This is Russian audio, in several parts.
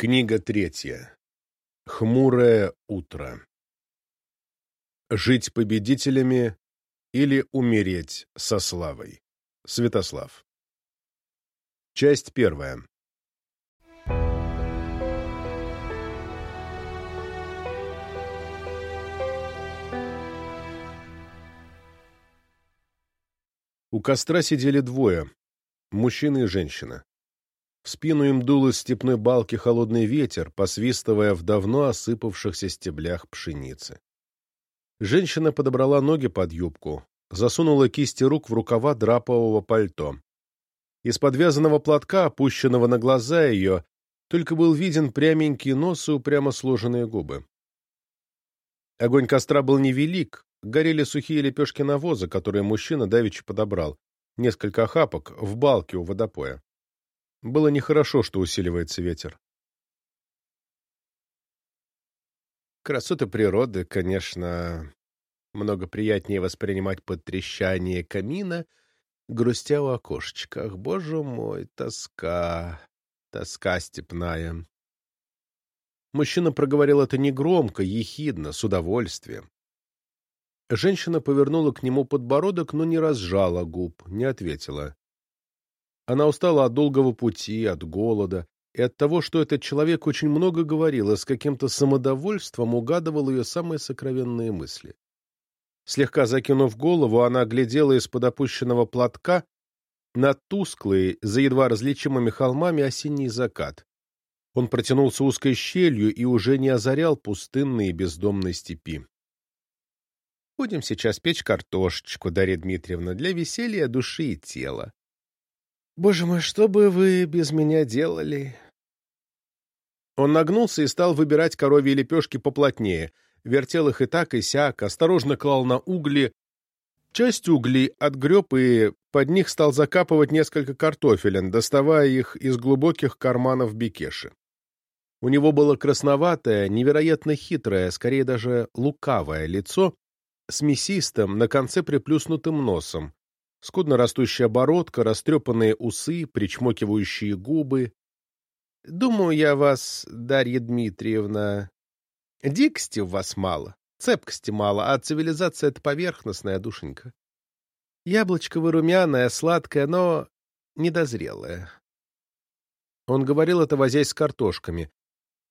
Книга третья. Хмурое утро. Жить победителями или умереть со славой. Святослав. Часть первая. У костра сидели двое, мужчина и женщина. В спину им дул из степной балки холодный ветер, посвистывая в давно осыпавшихся стеблях пшеницы. Женщина подобрала ноги под юбку, засунула кисти рук в рукава драпового пальто. Из подвязанного платка, опущенного на глаза ее, только был виден пряменький нос и упрямо сложенные губы. Огонь костра был невелик, горели сухие лепешки навоза, которые мужчина давеча подобрал, несколько охапок, в балке у водопоя. Было нехорошо, что усиливается ветер. Красоты природы, конечно, много приятнее воспринимать под трещание камина, грустя у окошечка. Ах, боже мой, тоска, тоска степная. Мужчина проговорил это негромко, ехидно, с удовольствием. Женщина повернула к нему подбородок, но не разжала губ, не ответила. Она устала от долгого пути, от голода и от того, что этот человек очень много говорил и с каким-то самодовольством угадывал ее самые сокровенные мысли. Слегка закинув голову, она глядела из-под опущенного платка на тусклый, за едва различимыми холмами осенний закат. Он протянулся узкой щелью и уже не озарял пустынные бездомные степи. «Будем сейчас печь картошечку, Дарья Дмитриевна, для веселья души и тела. Боже мой, что бы вы без меня делали? Он нагнулся и стал выбирать коровьи лепешки поплотнее, вертел их и так, и сяк, осторожно клал на угли. Часть углей отгреб и под них стал закапывать несколько картофелин, доставая их из глубоких карманов бекеши. У него было красноватое, невероятно хитрое, скорее даже лукавое лицо с мясистым, на конце приплюснутым носом, скудно растущая бородка, растрепанные усы, причмокивающие губы. Думаю я вас, Дарья Дмитриевна, дикости в вас мало, цепкости мало, а цивилизация — это поверхностная душенька. Яблочко вы румяное, сладкое, но недозрелое. Он говорил это, возясь с картошками.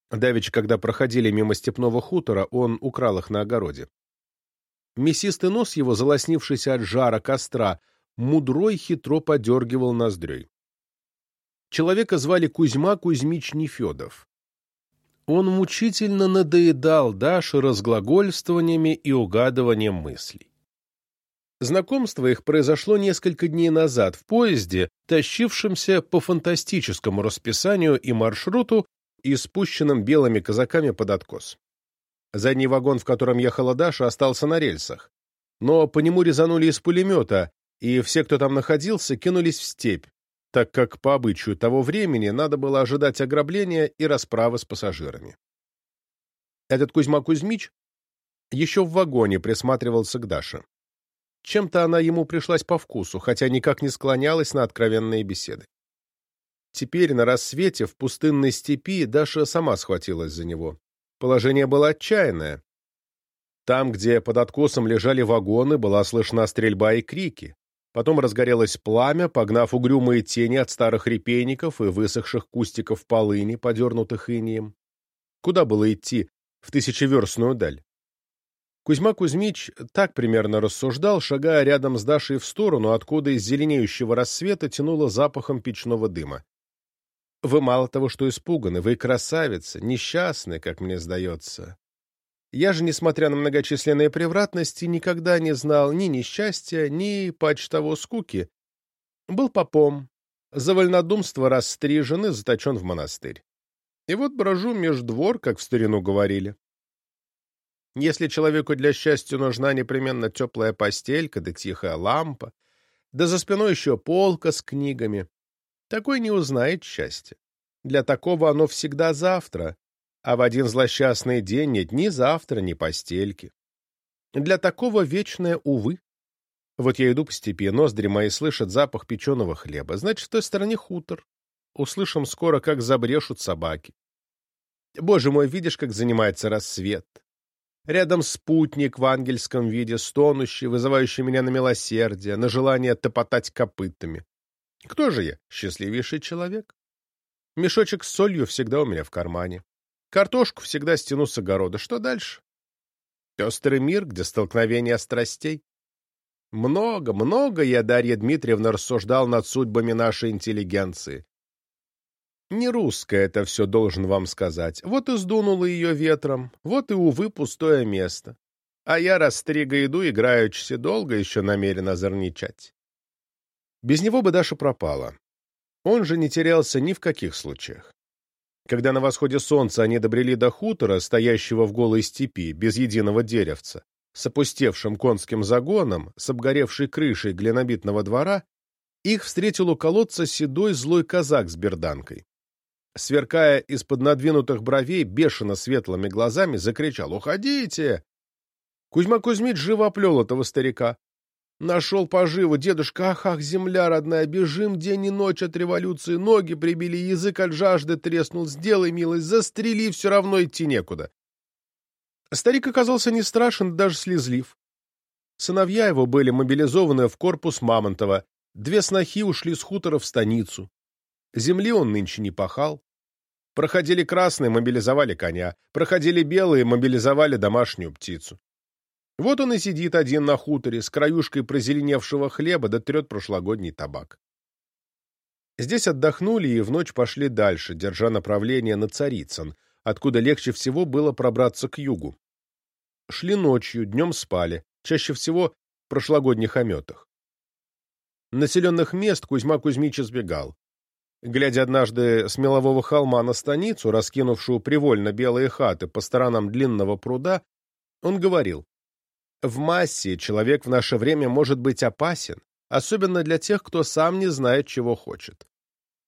Давич, когда проходили мимо степного хутора, он украл их на огороде. Мясистый нос его, залоснившийся от жара костра, мудрой хитро подергивал ноздрей. Человека звали Кузьма Кузьмич Нефедов. Он мучительно надоедал Даше разглагольствованиями и угадыванием мыслей. Знакомство их произошло несколько дней назад в поезде, тащившемся по фантастическому расписанию и маршруту и спущенным белыми казаками под откос. Задний вагон, в котором ехала Даша, остался на рельсах. Но по нему резанули из пулемета, и все, кто там находился, кинулись в степь, так как по обычаю того времени надо было ожидать ограбления и расправы с пассажирами. Этот Кузьма Кузьмич еще в вагоне присматривался к Даше. Чем-то она ему пришлась по вкусу, хотя никак не склонялась на откровенные беседы. Теперь, на рассвете, в пустынной степи, Даша сама схватилась за него. Положение было отчаянное. Там, где под откосом лежали вагоны, была слышна стрельба и крики. Потом разгорелось пламя, погнав угрюмые тени от старых репейников и высохших кустиков полыни, подернутых инием. Куда было идти в тысячеверстную даль? Кузьма Кузьмич так примерно рассуждал, шагая рядом с Дашей в сторону, откуда из зеленеющего рассвета тянуло запахом печного дыма. «Вы мало того, что испуганы, вы красавица, несчастны, как мне сдается. Я же, несмотря на многочисленные превратности, никогда не знал ни несчастья, ни почтово скуки. Был попом, за вольнодумство расстрижен и заточен в монастырь. И вот брожу меж двор, как в старину говорили. Если человеку для счастья нужна непременно теплая постелька да тихая лампа, да за спиной еще полка с книгами, такой не узнает счастья. Для такого оно всегда завтра, а в один злосчастный день нет ни завтра, ни постельки. Для такого вечное увы. Вот я иду по степи, ноздри мои слышат запах печеного хлеба. Значит, в той стороне хутор. Услышим скоро, как забрешут собаки. Боже мой, видишь, как занимается рассвет. Рядом спутник в ангельском виде, стонущий, вызывающий меня на милосердие, на желание топотать копытами. Кто же я? Счастливейший человек. Мешочек с солью всегда у меня в кармане. Картошку всегда стяну с огорода. Что дальше? Пестрый мир, где столкновение страстей. Много, много я, Дарья Дмитриевна, рассуждал над судьбами нашей интеллигенции. Не русское это все, должен вам сказать. Вот и сдунуло ее ветром, вот и, увы, пустое место. А я, растрига иду, играючи долго еще намерен озорничать. Без него бы Даша пропала. Он же не терялся ни в каких случаях. Когда на восходе солнца они добрели до хутора, стоящего в голой степи, без единого деревца, с опустевшим конским загоном, с обгоревшей крышей глинобитного двора, их встретил у колодца седой злой казак с берданкой. Сверкая из-под надвинутых бровей, бешено светлыми глазами, закричал «Уходите!». Кузьма Кузьмич живо оплел этого старика. Нашел поживу, дедушка, ах, ах, земля родная, бежим день и ночь от революции, ноги прибили, язык от жажды треснул, сделай милость, застрели, все равно идти некуда. Старик оказался не страшен, даже слезлив. Сыновья его были мобилизованы в корпус Мамонтова, две снохи ушли с хутора в станицу. Земли он нынче не пахал. Проходили красные, мобилизовали коня. Проходили белые, мобилизовали домашнюю птицу. Вот он и сидит один на хуторе с краюшкой прозеленевшего хлеба да трет прошлогодний табак. Здесь отдохнули и в ночь пошли дальше, держа направление на Царицын, откуда легче всего было пробраться к югу. Шли ночью, днем спали, чаще всего в прошлогодних ометах. Населенных мест Кузьма Кузьмич избегал. Глядя однажды с мелового холма на станицу, раскинувшую привольно белые хаты по сторонам длинного пруда, он говорил, «В массе человек в наше время может быть опасен, особенно для тех, кто сам не знает, чего хочет.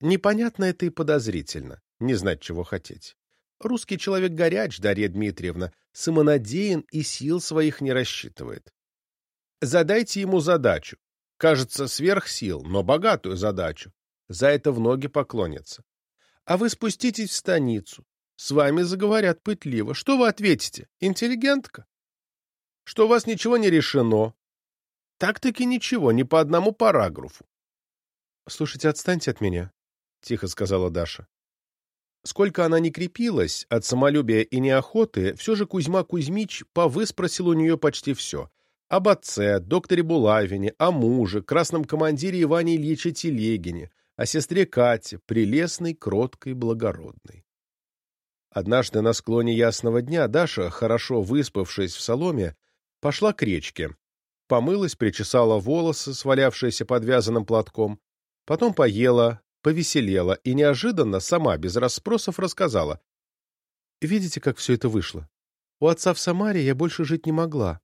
Непонятно это и подозрительно, не знать, чего хотеть. Русский человек горяч, Дарья Дмитриевна, самонадеян и сил своих не рассчитывает. Задайте ему задачу. Кажется, сверх сил, но богатую задачу. За это в ноги поклонятся. А вы спуститесь в станицу. С вами заговорят пытливо. Что вы ответите? Интеллигентка? Что у вас ничего не решено? Так-таки ничего, ни по одному параграфу. — Слушайте, отстаньте от меня, — тихо сказала Даша. Сколько она ни крепилась от самолюбия и неохоты, все же Кузьма Кузьмич повыспросил у нее почти все. Об отце, докторе Булавине, о муже, красном командире Иване Ильиче Телегине, о сестре Кате, прелестной, кроткой, благородной. Однажды на склоне ясного дня Даша, хорошо выспавшись в соломе, пошла к речке, помылась, причесала волосы, свалявшиеся подвязанным платком, потом поела, повеселела и неожиданно, сама, без расспросов, рассказала. «Видите, как все это вышло? У отца в Самаре я больше жить не могла.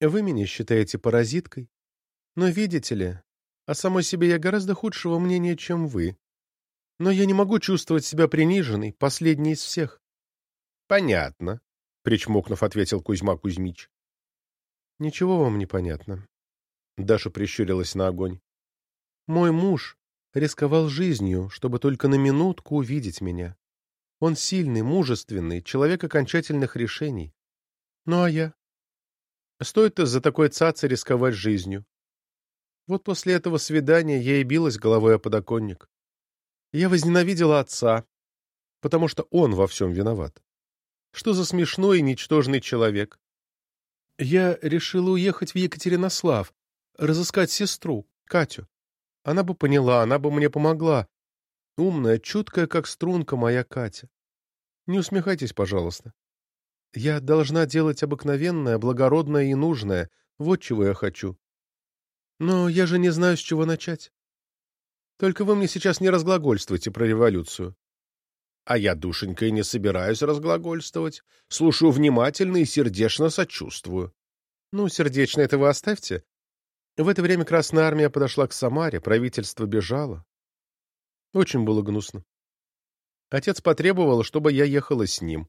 Вы меня считаете паразиткой, но, видите ли, о самой себе я гораздо худшего мнения, чем вы. Но я не могу чувствовать себя приниженной, последней из всех». «Понятно», — причмокнув, ответил Кузьма Кузьмич. «Ничего вам не понятно». Даша прищурилась на огонь. «Мой муж рисковал жизнью, чтобы только на минутку увидеть меня. Он сильный, мужественный, человек окончательных решений. Ну а я? Стоит за такой цаца рисковать жизнью. Вот после этого свидания я и билась головой о подоконник. Я возненавидела отца, потому что он во всем виноват. Что за смешной и ничтожный человек? Я решила уехать в Екатеринослав, разыскать сестру, Катю. Она бы поняла, она бы мне помогла. Умная, чуткая, как струнка моя Катя. Не усмехайтесь, пожалуйста. Я должна делать обыкновенное, благородное и нужное. Вот чего я хочу. Но я же не знаю, с чего начать. Только вы мне сейчас не разглагольствуйте про революцию. А я, душенька, и не собираюсь разглагольствовать. Слушаю внимательно и сердечно сочувствую. Ну, сердечно это вы оставьте. В это время Красная Армия подошла к Самаре, правительство бежало. Очень было гнусно. Отец потребовал, чтобы я ехала с ним.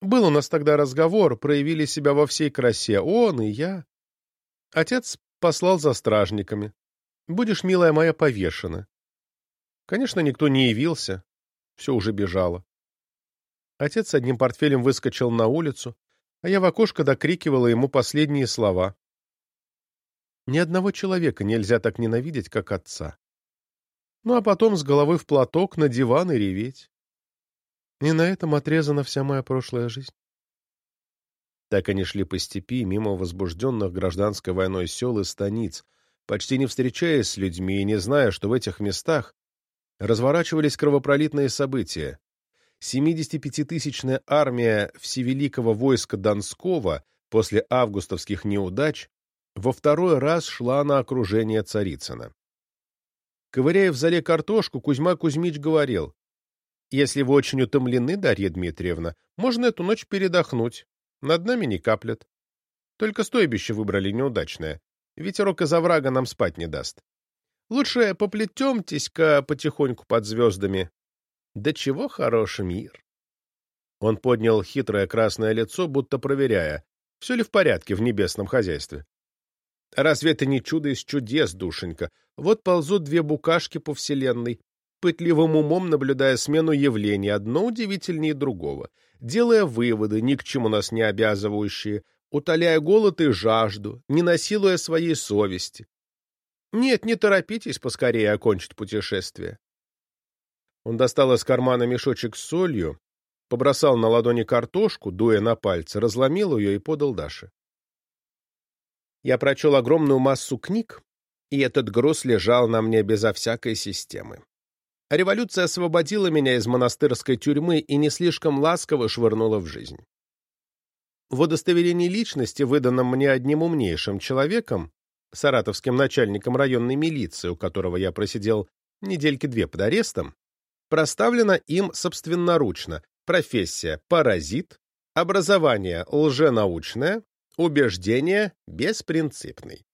Был у нас тогда разговор, проявили себя во всей красе, он и я. Отец послал за стражниками. Будешь, милая моя, повешена. Конечно, никто не явился, все уже бежало. Отец с одним портфелем выскочил на улицу, а я в окошко докрикивала ему последние слова. Ни одного человека нельзя так ненавидеть, как отца. Ну а потом с головой в платок на диван и реветь. И на этом отрезана вся моя прошлая жизнь. Так они шли по степи, мимо возбужденных гражданской войной сел и станиц, почти не встречаясь с людьми и не зная, что в этих местах разворачивались кровопролитные события. 75-тысячная армия Всевеликого войска Донского после августовских неудач во второй раз шла на окружение Царицына. Ковыряя в зале картошку, Кузьма Кузьмич говорил, «Если вы очень утомлены, Дарья Дмитриевна, можно эту ночь передохнуть. Над нами не каплет. Только стойбище выбрали неудачное. Ветерок из оврага нам спать не даст. Лучше поплетемтесь-ка потихоньку под звездами. Да чего хороший мир!» Он поднял хитрое красное лицо, будто проверяя, все ли в порядке в небесном хозяйстве. Разве это не чудо из чудес, душенька? Вот ползут две букашки по вселенной, пытливым умом наблюдая смену явлений, одно удивительнее другого, делая выводы, ни к чему нас не обязывающие, утоляя голод и жажду, не насилуя своей совести. Нет, не торопитесь поскорее окончить путешествие. Он достал из кармана мешочек с солью, побросал на ладони картошку, дуя на пальцы, разломил ее и подал Даше. Я прочел огромную массу книг, и этот груз лежал на мне безо всякой системы. Революция освободила меня из монастырской тюрьмы и не слишком ласково швырнула в жизнь. В удостоверении личности, выданном мне одним умнейшим человеком, саратовским начальником районной милиции, у которого я просидел недельки две под арестом, проставлена им собственноручно профессия «паразит», образование «лженаучное», Убеждение беспринципный.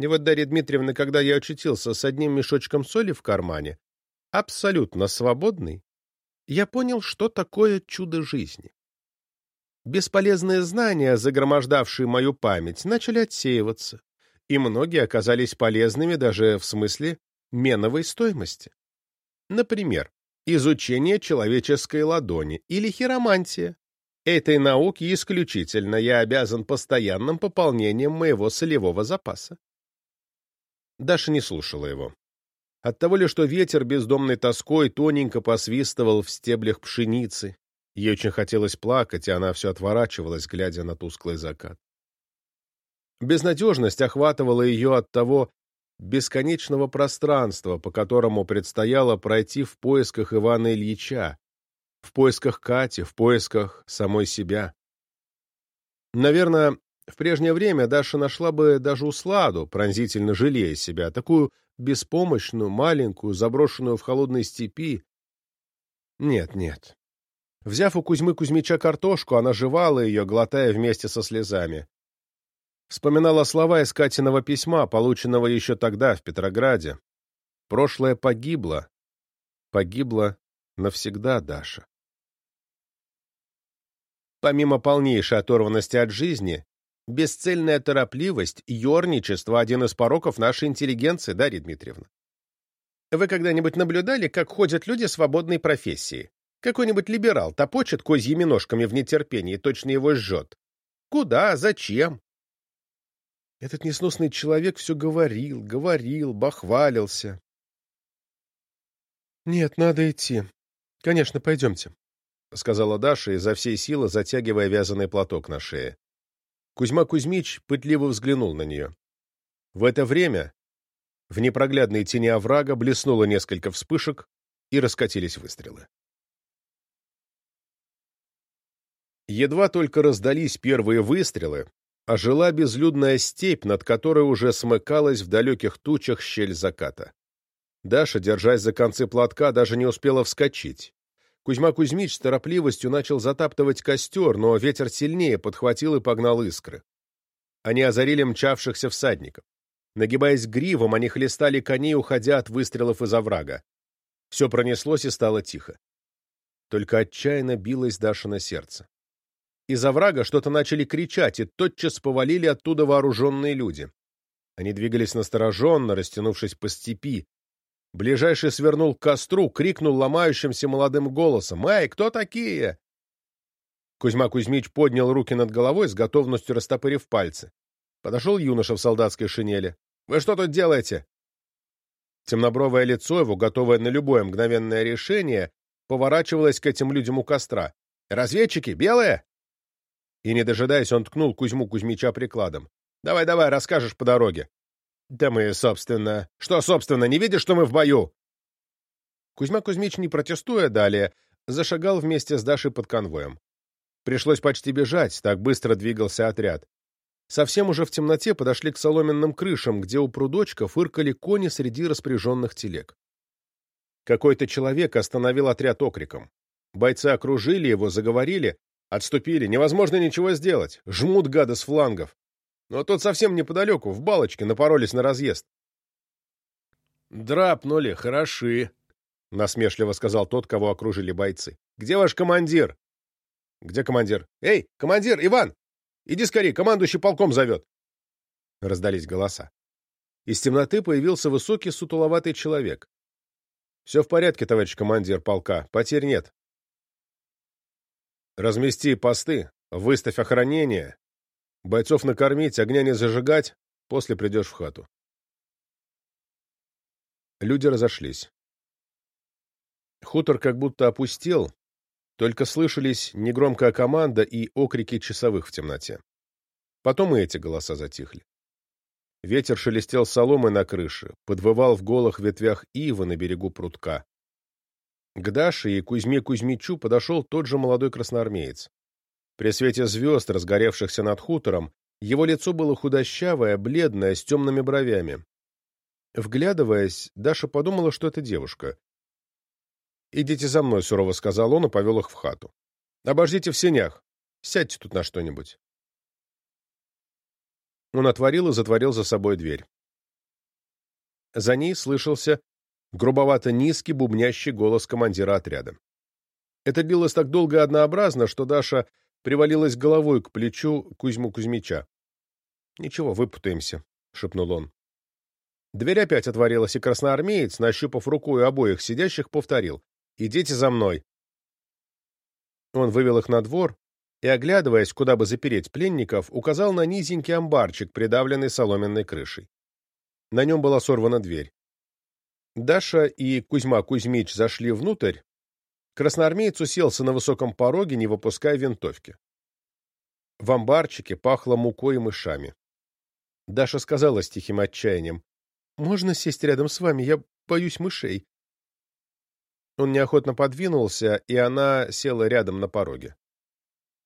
И вот, Дарья Дмитриевна, когда я очутился с одним мешочком соли в кармане, абсолютно свободный, я понял, что такое чудо жизни. Бесполезные знания, загромождавшие мою память, начали отсеиваться, и многие оказались полезными даже в смысле меновой стоимости. Например, изучение человеческой ладони или хиромантия, Этой науке исключительно я обязан постоянным пополнением моего солевого запаса. Даша не слушала его. Оттого ли, что ветер бездомной тоской тоненько посвистывал в стеблях пшеницы, ей очень хотелось плакать, и она все отворачивалась, глядя на тусклый закат. Безнадежность охватывала ее от того бесконечного пространства, по которому предстояло пройти в поисках Ивана Ильича, в поисках Кати, в поисках самой себя. Наверное, в прежнее время Даша нашла бы даже усладу, пронзительно жалея себя, такую беспомощную, маленькую, заброшенную в холодной степи. Нет, нет. Взяв у Кузьмы Кузьмича картошку, она жевала ее, глотая вместе со слезами. Вспоминала слова из Катиного письма, полученного еще тогда, в Петрограде. Прошлое погибло. Погибло навсегда, Даша. Помимо полнейшей оторванности от жизни, бесцельная торопливость, ерничество — один из пороков нашей интеллигенции, Дарья Дмитриевна. Вы когда-нибудь наблюдали, как ходят люди свободной профессии? Какой-нибудь либерал топочет козьими ножками в нетерпении, точно его жжет. Куда? Зачем? Этот несносный человек все говорил, говорил, бахвалился. Нет, надо идти. Конечно, пойдемте. — сказала Даша, изо всей силы затягивая вязаный платок на шее. Кузьма Кузьмич пытливо взглянул на нее. В это время в непроглядной тени оврага блеснуло несколько вспышек и раскатились выстрелы. Едва только раздались первые выстрелы, ожила безлюдная степь, над которой уже смыкалась в далеких тучах щель заката. Даша, держась за концы платка, даже не успела вскочить. Кузьма Кузьмич с торопливостью начал затаптывать костер, но ветер сильнее подхватил и погнал искры. Они озарили мчавшихся всадников. Нагибаясь гривом, они хлестали коней, уходя от выстрелов из оврага. Все пронеслось и стало тихо. Только отчаянно билось Дашино сердце. Из оврага что-то начали кричать, и тотчас повалили оттуда вооруженные люди. Они двигались настороженно, растянувшись по степи, Ближайший свернул к костру, крикнул ломающимся молодым голосом. «Эй, кто такие? Кузьма Кузьмич поднял руки над головой с готовностью растопырив пальцы. Подошел юноша в солдатской шинели. «Вы что тут делаете?» Темнобровое лицо его, готовое на любое мгновенное решение, поворачивалось к этим людям у костра. «Разведчики? Белые?» И, не дожидаясь, он ткнул Кузьму Кузьмича прикладом. «Давай, давай, расскажешь по дороге». «Да мы, собственно...» «Что, собственно, не видишь, что мы в бою?» Кузьма Кузьмич, не протестуя далее, зашагал вместе с Дашей под конвоем. Пришлось почти бежать, так быстро двигался отряд. Совсем уже в темноте подошли к соломенным крышам, где у прудочка фыркали кони среди распряженных телег. Какой-то человек остановил отряд окриком. Бойцы окружили его, заговорили, отступили. Невозможно ничего сделать. Жмут гады с флангов. Но тут совсем неподалеку, в балочке, напоролись на разъезд. «Драпнули, хороши», — насмешливо сказал тот, кого окружили бойцы. «Где ваш командир?» «Где командир?» «Эй, командир, Иван! Иди скорее, командующий полком зовет!» Раздались голоса. Из темноты появился высокий сутуловатый человек. «Все в порядке, товарищ командир полка, потерь нет». «Размести посты, выставь охранение, бойцов накормить, огня не зажигать, после придешь в хату». Люди разошлись. Хутор как будто опустел, только слышались негромкая команда и окрики часовых в темноте. Потом и эти голоса затихли. Ветер шелестел соломой на крыше, подвывал в голых ветвях ивы на берегу прутка. К Даше и Кузьме Кузьмичу подошел тот же молодой красноармеец. При свете звезд, разгоревшихся над хутором, его лицо было худощавое, бледное, с темными бровями. Вглядываясь, Даша подумала, что это девушка. «Идите за мной», — сурово сказал он и повел их в хату. «Обождите в сенях. Сядьте тут на что-нибудь». Он отворил и затворил за собой дверь. За ней слышался грубовато низкий бубнящий голос командира отряда. Это длилось так долго и однообразно, что Даша привалилась головой к плечу Кузьму Кузьмича. «Ничего, выпутаемся», — шепнул он. Дверь опять отворилась, и красноармеец, нащупав рукой обоих сидящих, повторил. Идите за мной. Он вывел их на двор и, оглядываясь, куда бы запереть пленников, указал на низенький амбарчик, придавленный соломенной крышей. На нем была сорвана дверь. Даша и Кузьма Кузьмич зашли внутрь. Красноармеец уселся на высоком пороге, не выпуская винтовки. В амбарчике пахло мукой и мышами. Даша сказала с тихим отчаянием, «Можно сесть рядом с вами? Я боюсь мышей». Он неохотно подвинулся, и она села рядом на пороге.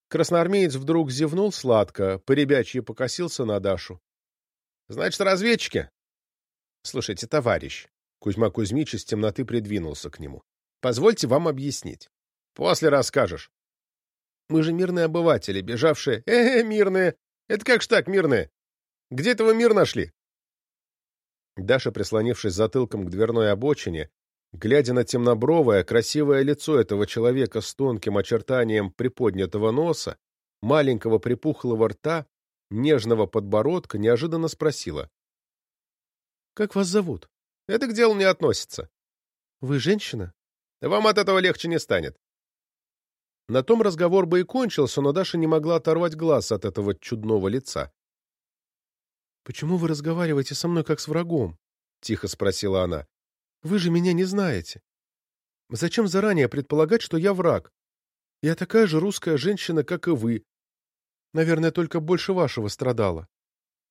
Красноармеец вдруг зевнул сладко, поребячьи покосился на Дашу. — Значит, разведчики? — Слушайте, товарищ. Кузьма Кузьмич из темноты придвинулся к нему. — Позвольте вам объяснить. После расскажешь. Мы же мирные обыватели, бежавшие... Э, -э мирные! Это как ж так, мирные? Где этого мир нашли? Даша, прислонившись затылком к дверной обочине, Глядя на темнобровое, красивое лицо этого человека с тонким очертанием приподнятого носа, маленького припухлого рта, нежного подбородка, неожиданно спросила. «Как вас зовут?» «Это к делу не относится». «Вы женщина?» «Вам от этого легче не станет». На том разговор бы и кончился, но Даша не могла оторвать глаз от этого чудного лица. «Почему вы разговариваете со мной как с врагом?» — тихо спросила она. Вы же меня не знаете. Зачем заранее предполагать, что я враг? Я такая же русская женщина, как и вы. Наверное, только больше вашего страдала.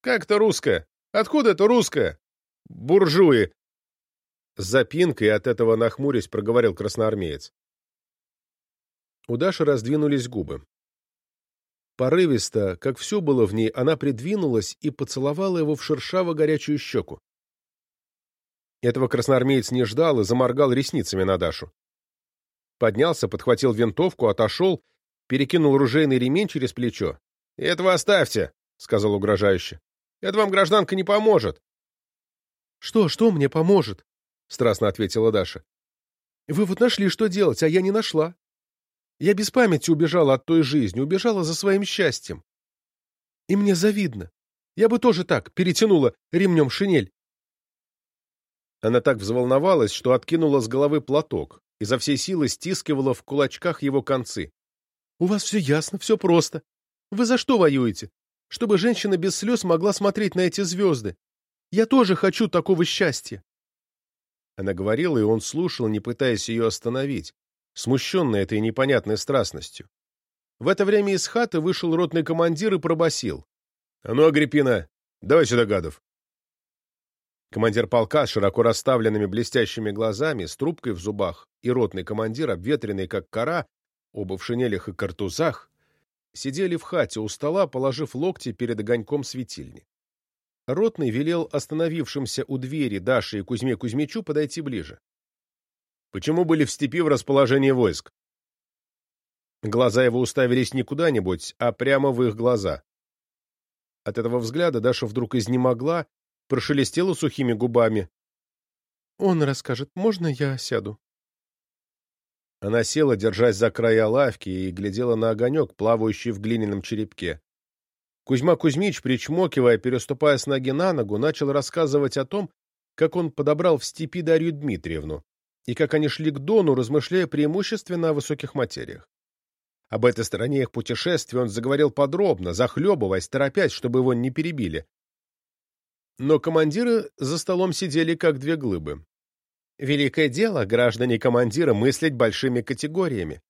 Как то русская? Откуда это русская? Буржуи! С запинкой от этого нахмурясь проговорил красноармеец. У Даши раздвинулись губы. Порывисто, как все было в ней, она придвинулась и поцеловала его в шершаво-горячую щеку. Этого красноармеец не ждал и заморгал ресницами на Дашу. Поднялся, подхватил винтовку, отошел, перекинул ружейный ремень через плечо. — Этого оставьте, — сказал угрожающе. — Это вам, гражданка, не поможет. — Что, что мне поможет? — страстно ответила Даша. — Вы вот нашли, что делать, а я не нашла. Я без памяти убежала от той жизни, убежала за своим счастьем. И мне завидно. Я бы тоже так перетянула ремнем шинель. Она так взволновалась, что откинула с головы платок, и за всей силы стискивала в кулачках его концы. У вас все ясно, все просто. Вы за что воюете? Чтобы женщина без слез могла смотреть на эти звезды. Я тоже хочу такого счастья. Она говорила, и он слушал, не пытаясь ее остановить, смущенный этой непонятной страстностью. В это время из хаты вышел ротный командир и пробасил: «А ну, Агриппина, давай сюда гадов!» Командир полка с широко расставленными блестящими глазами, с трубкой в зубах, и ротный командир, обветренный как кора, оба в шинелях и картузах, сидели в хате у стола, положив локти перед огоньком светильни. Ротный велел остановившимся у двери Даше и Кузьме Кузьмичу подойти ближе. «Почему были в степи в расположении войск?» Глаза его уставились не куда-нибудь, а прямо в их глаза. От этого взгляда Даша вдруг изнемогла, прошелестела сухими губами. «Он расскажет. Можно я сяду?» Она села, держась за края лавки, и глядела на огонек, плавающий в глиняном черепке. Кузьма Кузьмич, причмокивая, переступая с ноги на ногу, начал рассказывать о том, как он подобрал в степи Дарью Дмитриевну, и как они шли к Дону, размышляя преимущественно о высоких материях. Об этой стороне их путешествия он заговорил подробно, захлебываясь, торопясь, чтобы его не перебили. Но командиры за столом сидели как две глыбы. Великое дело, граждане командира, мыслить большими категориями.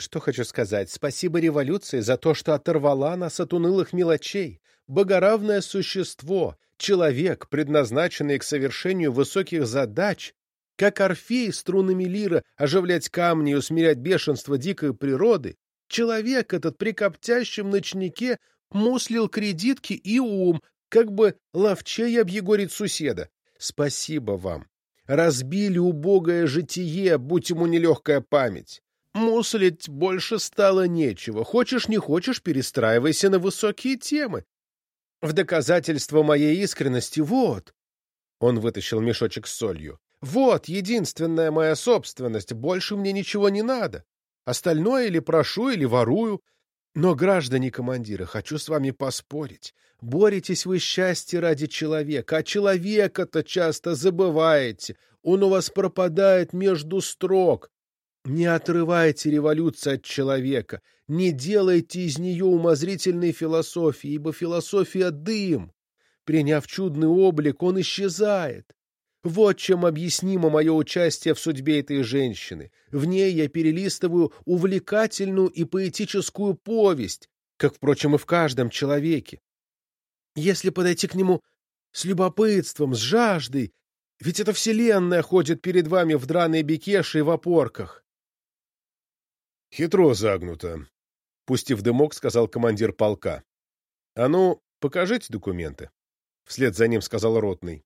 Что хочу сказать, спасибо революции за то, что оторвала нас от унылых мелочей. Богоравное существо, человек, предназначенный к совершению высоких задач, как Орфей струнами лира оживлять камни и усмирять бешенство дикой природы, человек этот при коптящем ночнике муслил кредитки и ум, как бы ловчей объегорить суседа. Спасибо вам. Разбили убогое житие, будь ему нелегкая память. Муслить больше стало нечего. Хочешь, не хочешь, перестраивайся на высокие темы. В доказательство моей искренности вот. Он вытащил мешочек с солью. Вот единственная моя собственность, больше мне ничего не надо. Остальное или прошу, или ворую. Но, граждане командиры, хочу с вами поспорить. Боретесь вы счастье ради человека, а человека-то часто забываете. Он у вас пропадает между строк. Не отрывайте революцию от человека, не делайте из нее умозрительной философии, ибо философия — дым. Приняв чудный облик, он исчезает. Вот чем объяснимо мое участие в судьбе этой женщины. В ней я перелистываю увлекательную и поэтическую повесть, как, впрочем, и в каждом человеке. Если подойти к нему с любопытством, с жаждой, ведь эта вселенная ходит перед вами в драной бекеше и в опорках. Хитро загнуто, — пустив дымок, сказал командир полка. — А ну, покажите документы. Вслед за ним сказал ротный.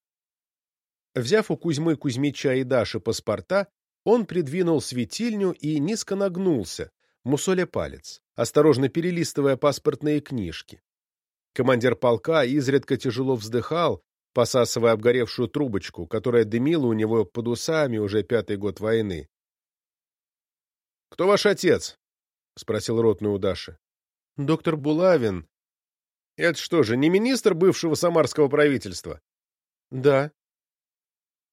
Взяв у Кузьмы Кузьмича и Даши паспорта, он придвинул светильню и низко нагнулся, мусоля палец, осторожно перелистывая паспортные книжки. Командир полка изредка тяжело вздыхал, посасывая обгоревшую трубочку, которая дымила у него под усами уже пятый год войны. — Кто ваш отец? — спросил ротный у Даши. — Доктор Булавин. — Это что же, не министр бывшего самарского правительства? — Да.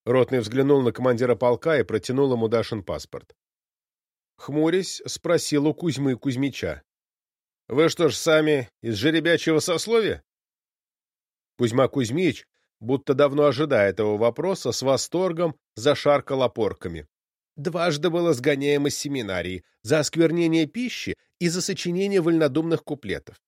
Ротный взглянул на командира полка и протянул ему Дашин паспорт. Хмурясь, спросил у Кузьмы Кузьмича. — Вы что ж сами из жеребячего сословия? Кузьма Кузьмич, будто давно ожидая этого вопроса, с восторгом зашаркал опорками. Дважды было сгоняем из семинарии за осквернение пищи и за сочинение вольнодумных куплетов.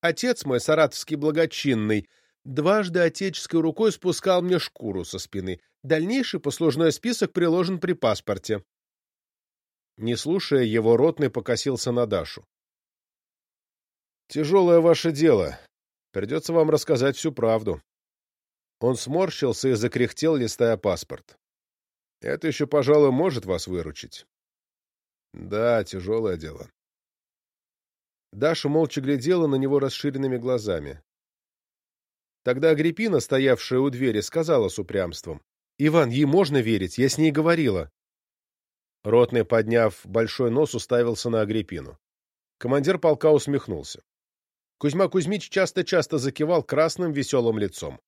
Отец мой, саратовский благочинный, дважды отеческой рукой спускал мне шкуру со спины. Дальнейший послужной список приложен при паспорте. Не слушая его, ротный покосился на Дашу. «Тяжелое ваше дело. Придется вам рассказать всю правду». Он сморщился и закряхтел, листая паспорт. «Это еще, пожалуй, может вас выручить». «Да, тяжелое дело». Даша молча глядела на него расширенными глазами. Тогда Агриппина, стоявшая у двери, сказала с упрямством. «Иван, ей можно верить, я с ней говорила». Ротный, подняв большой нос, уставился на Агриппину. Командир полка усмехнулся. Кузьма Кузьмич часто-часто закивал красным веселым лицом.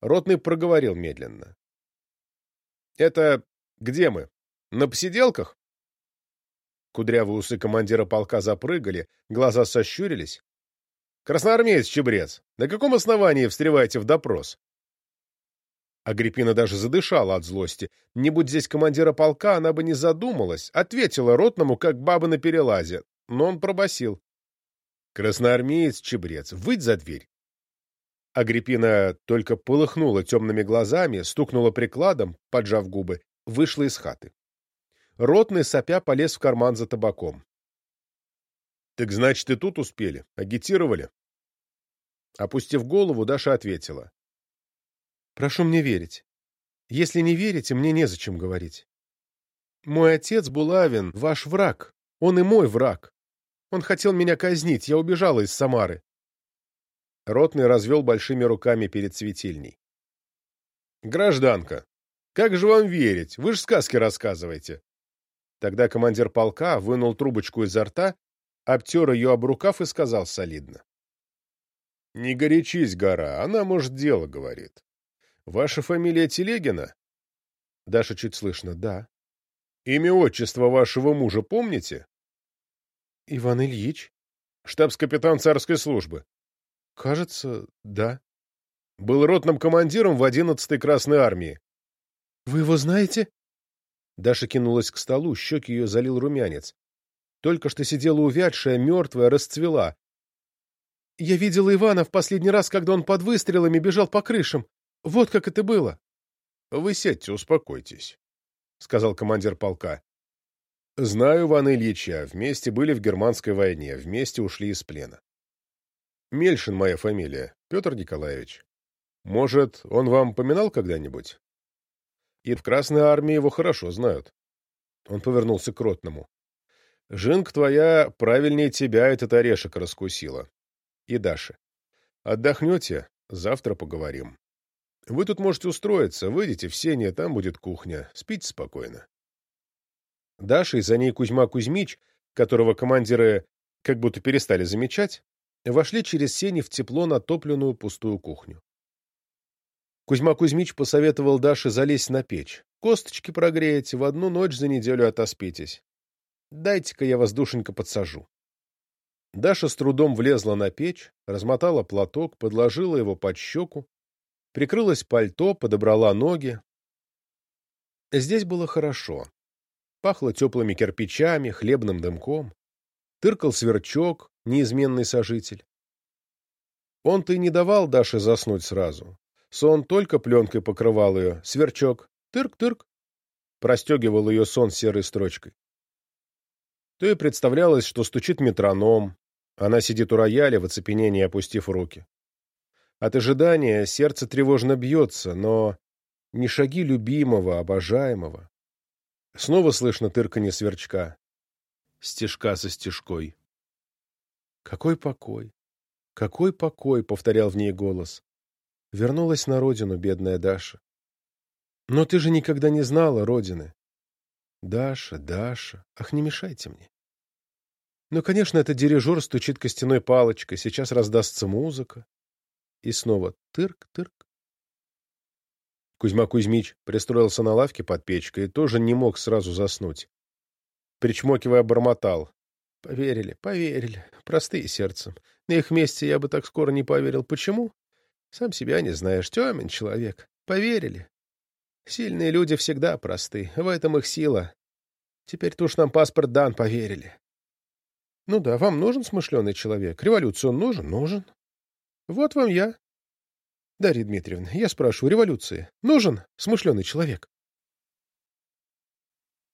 Ротный проговорил медленно. «Это где мы? На посиделках?» Кудрявые усы командира полка запрыгали, глаза сощурились. «Красноармеец Чебрец, на каком основании встреваете в допрос?» Агриппина даже задышала от злости. Не будь здесь командира полка, она бы не задумалась, ответила ротному, как баба на перелазе, но он пробасил. «Красноармеец Чебрец, выйдь за дверь!» Агриппина только полыхнула темными глазами, стукнула прикладом, поджав губы, вышла из хаты. Ротный, сопя, полез в карман за табаком. — Так значит, и тут успели? Агитировали? Опустив голову, Даша ответила. — Прошу мне верить. Если не верите, мне незачем говорить. Мой отец Булавин — ваш враг. Он и мой враг. Он хотел меня казнить, я убежала из Самары. Ротный развел большими руками перед светильней. «Гражданка, как же вам верить? Вы же сказки рассказываете!» Тогда командир полка вынул трубочку изо рта, обтер ее об рукав и сказал солидно. «Не горячись, гора, она, может, дело говорит. Ваша фамилия Телегина?» Даша чуть слышно. «Да». «Имя отчество вашего мужа помните?» «Иван Ильич». «Штабс-капитан царской службы». «Кажется, да». «Был ротным командиром в 11-й Красной армии». «Вы его знаете?» Даша кинулась к столу, щеки ее залил румянец. Только что сидела увядшая, мертвая, расцвела. «Я видела Ивана в последний раз, когда он под выстрелами бежал по крышам. Вот как это было». «Вы сядьте, успокойтесь», — сказал командир полка. «Знаю Ивана Ильича. Вместе были в германской войне, вместе ушли из плена. Мельшин моя фамилия, Петр Николаевич. Может, он вам поминал когда-нибудь? И в Красной армии его хорошо знают. Он повернулся к Ротному. Жинка твоя правильнее тебя этот орешек раскусила. И Даша. Отдохнете, завтра поговорим. Вы тут можете устроиться, выйдите в сене, там будет кухня. Спите спокойно. Даша и за ней Кузьма Кузьмич, которого командиры как будто перестали замечать, вошли через сени в тепло натопленную пустую кухню. Кузьма Кузьмич посоветовал Даше залезть на печь. Косточки прогреете, в одну ночь за неделю отоспитесь. Дайте-ка я вас, душенька, подсажу. Даша с трудом влезла на печь, размотала платок, подложила его под щеку, прикрылась пальто, подобрала ноги. Здесь было хорошо. Пахло теплыми кирпичами, хлебным дымком. Тыркал сверчок, неизменный сожитель. Он-то и не давал Даше заснуть сразу. Сон только пленкой покрывал ее. Сверчок. Тырк-тырк. Простегивал ее сон серой строчкой. То и представлялось, что стучит метроном. Она сидит у рояля, в оцепенении опустив руки. От ожидания сердце тревожно бьется, но не шаги любимого, обожаемого. Снова слышно тырканье сверчка. Стежка со стежкой. «Какой покой! Какой покой!» — повторял в ней голос. Вернулась на родину бедная Даша. Но ты же никогда не знала родины. Даша, Даша, ах, не мешайте мне. Ну, конечно, это дирижер стучит костяной палочкой, сейчас раздастся музыка. И снова тырк-тырк. Кузьма Кузьмич пристроился на лавке под печкой и тоже не мог сразу заснуть. Причмокивая, бормотал. Поверили, поверили, простые сердцем. На их месте я бы так скоро не поверил. Почему? Сам себя не знаешь, темен человек. Поверили. Сильные люди всегда просты, в этом их сила. Теперь-то уж нам паспорт дан, поверили. Ну да, вам нужен смышленый человек. Революцию он нужен? Нужен. Вот вам я. Дарья Дмитриевна, я спрашиваю, революции нужен смышленый человек?